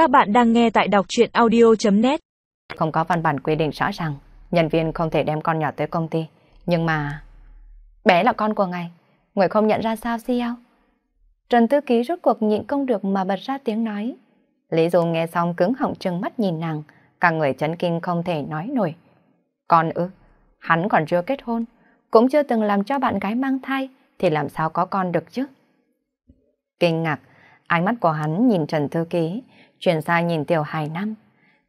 Các bạn đang nghe tại đọc chuyện audio.net Không có văn bản quy định rõ ràng, nhân viên không thể đem con nhỏ tới công ty. Nhưng mà... Bé là con của ngài, người không nhận ra sao ceo Trần Tư Ký rốt cuộc nhịn không được mà bật ra tiếng nói. Lý dù nghe xong cứng họng trừng mắt nhìn nàng, cả người chấn kinh không thể nói nổi. Con ư, hắn còn chưa kết hôn, cũng chưa từng làm cho bạn gái mang thai, thì làm sao có con được chứ? Kinh ngạc, ánh mắt của hắn nhìn Trần Thư Ký, chuyển ra nhìn Tiểu Hải Nam.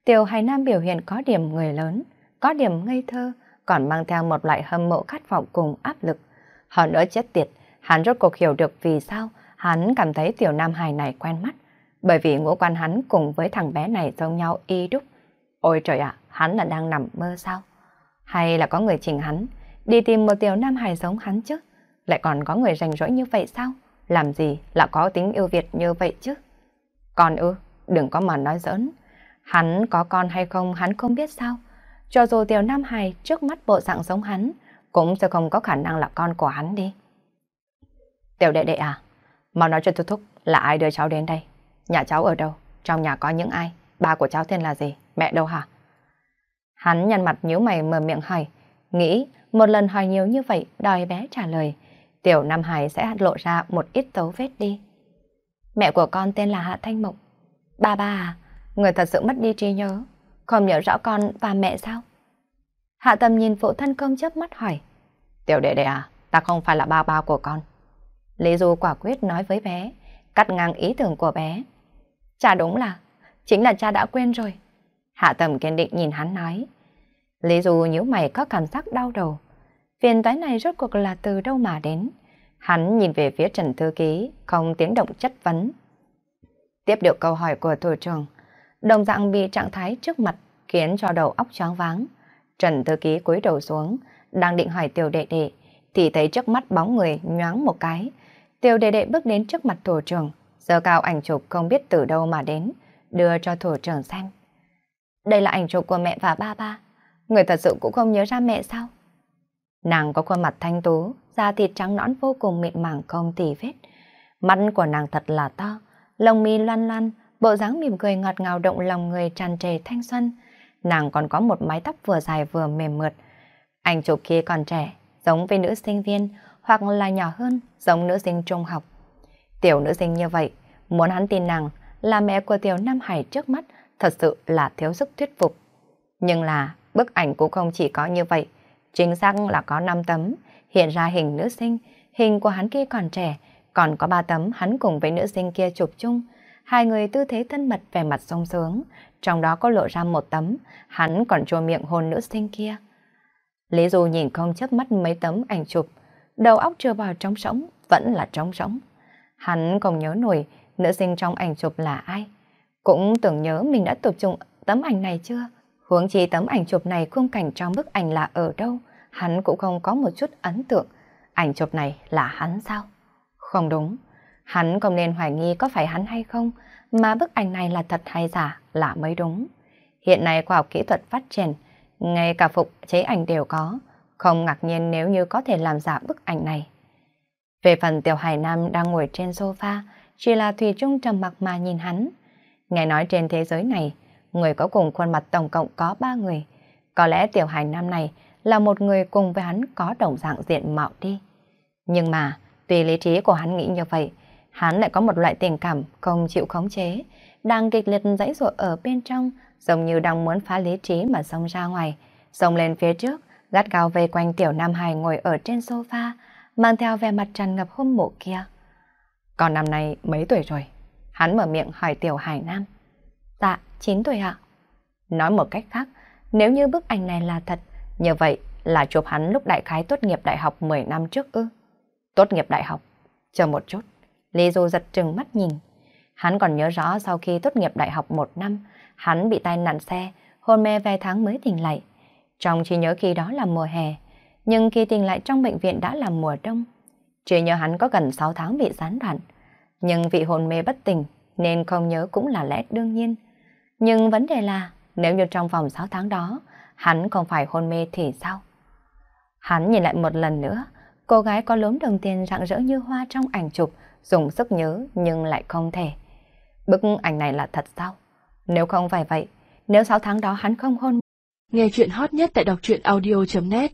Tiểu Hải Nam biểu hiện có điểm người lớn, có điểm ngây thơ, còn mang theo một loại hâm mộ khát vọng cùng áp lực. Hơn nữa chết tiệt, hắn rốt cuộc hiểu được vì sao hắn cảm thấy Tiểu Nam Hải này quen mắt. Bởi vì ngũ quan hắn cùng với thằng bé này giống nhau y đúc. Ôi trời ạ, hắn là đang nằm mơ sao? Hay là có người chỉnh hắn, đi tìm một Tiểu Nam Hải giống hắn chứ? Lại còn có người rành rỗi như vậy sao? Làm gì là có tính yêu Việt như vậy chứ? Còn ư, đừng có mà nói giỡn. Hắn có con hay không hắn không biết sao. Cho dù Tiểu Nam Hải trước mắt bộ dạng giống hắn, cũng sẽ không có khả năng là con của hắn đi. Tiểu đệ đệ à, mau nói cho Thúc Thúc là ai đưa cháu đến đây? Nhà cháu ở đâu? Trong nhà có những ai? Ba của cháu tên là gì? Mẹ đâu hả? Hắn nhăn mặt nhíu mày mở miệng hỏi, nghĩ một lần hỏi nhiều như vậy đòi bé trả lời. Tiểu Nam Hải sẽ lộ ra một ít dấu vết đi. Mẹ của con tên là Hạ Thanh Mộng. Ba ba à, người thật sự mất đi trí nhớ, không nhớ rõ con và mẹ sao? Hạ Tâm nhìn phụ thân công chớp mắt hỏi. Tiểu đệ đệ à, ta không phải là ba ba của con. Lý Du quả quyết nói với bé, cắt ngang ý tưởng của bé. Cha đúng là, chính là cha đã quên rồi. Hạ Tâm kiên định nhìn hắn nói. Lý Du nhíu mày có cảm giác đau đầu. Phiền toái này rốt cuộc là từ đâu mà đến? Hắn nhìn về phía Trần Thư Ký, không tiếng động chất vấn. Tiếp được câu hỏi của thủ trưởng, đồng dạng bị trạng thái trước mặt khiến cho đầu óc choáng váng. Trần Thư Ký cúi đầu xuống, đang định hỏi tiểu đệ đệ, thì thấy trước mắt bóng người nhoáng một cái. Tiểu đệ đệ bước đến trước mặt thủ trưởng, giơ cao ảnh chụp không biết từ đâu mà đến, đưa cho thủ trưởng xem. Đây là ảnh chụp của mẹ và ba ba. Người thật sự cũng không nhớ ra mẹ sao? Nàng có khuôn mặt thanh tú, da thịt trắng nõn vô cùng mịn màng không tì vết. Mắt của nàng thật là to, lông mi loan loan, bộ dáng mỉm cười ngọt ngào động lòng người tràn trề thanh xuân. Nàng còn có một mái tóc vừa dài vừa mềm mượt. Anh chụp kia còn trẻ, giống với nữ sinh viên, hoặc là nhỏ hơn, giống nữ sinh trung học. Tiểu nữ sinh như vậy, muốn hắn tin nàng là mẹ của tiểu Nam Hải trước mắt thật sự là thiếu sức thuyết phục. Nhưng là bức ảnh cũng không chỉ có như vậy, chính xác là có 5 tấm, hiện ra hình nữ sinh, hình của hắn kia còn trẻ, còn có ba tấm hắn cùng với nữ sinh kia chụp chung. Hai người tư thế thân mật vẻ mặt sung sướng, trong đó có lộ ra một tấm, hắn còn chua miệng hôn nữ sinh kia. Lý Du nhìn không chớp mắt mấy tấm ảnh chụp, đầu óc chưa vào trống sống, vẫn là trống sống. Hắn không nhớ nổi nữ sinh trong ảnh chụp là ai. Cũng tưởng nhớ mình đã chụp chung tấm ảnh này chưa? Huống chi tấm ảnh chụp này khung cảnh trong bức ảnh là ở đâu, hắn cũng không có một chút ấn tượng. Ảnh chụp này là hắn sao? Không đúng, hắn không nên hoài nghi có phải hắn hay không, mà bức ảnh này là thật hay giả là mới đúng. Hiện nay khoa học kỹ thuật phát triển, ngay cả phục chế ảnh đều có, không ngạc nhiên nếu như có thể làm giả bức ảnh này. Về phần Tiểu Hải Nam đang ngồi trên sofa, chỉ là Thùy Trung trầm mặc mà nhìn hắn. Nghe nói trên thế giới này, người có cùng khuôn mặt tổng cộng có ba người. Có lẽ Tiểu Hải Nam này là một người cùng với hắn có đồng dạng diện mạo đi. Nhưng mà, tùy lý trí của hắn nghĩ như vậy, hắn lại có một loại tình cảm không chịu khống chế, đang kịch liệt dãy ruột ở bên trong, giống như đang muốn phá lý trí mà xông ra ngoài, xông lên phía trước, gắt gao vây quanh tiểu Nam Hải ngồi ở trên sofa, mang theo vẻ mặt tràn ngập hâm mộ kia. Còn năm nay mấy tuổi rồi? Hắn mở miệng hỏi tiểu Hải Nam. Dạ, 9 tuổi ạ. Nói một cách khác, nếu như bức ảnh này là thật, như vậy là chụp hắn lúc đại khái tốt nghiệp đại học 10 năm trước ư. Tốt nghiệp đại học? Chờ một chút. Lý Du giật trừng mắt nhìn. Hắn còn nhớ rõ sau khi tốt nghiệp đại học một năm, hắn bị tai nạn xe, hôn mê vài tháng mới tỉnh lại. Trong trí nhớ khi đó là mùa hè, nhưng khi tỉnh lại trong bệnh viện đã là mùa đông. Chỉ nhớ hắn có gần 6 tháng bị gián đoạn, nhưng vì hôn mê bất tỉnh nên không nhớ cũng là lẽ đương nhiên. Nhưng vấn đề là nếu như trong vòng 6 tháng đó hắn không phải hôn mê thì sao? Hắn nhìn lại một lần nữa, cô gái có lốm đồng tiền rạng rỡ như hoa trong ảnh chụp, dùng sức nhớ nhưng lại không thể. Bức ảnh này là thật sao? Nếu không phải vậy, nếu 6 tháng đó hắn không hôn. Nghe chuyện hot nhất tại đọc truyện audio.net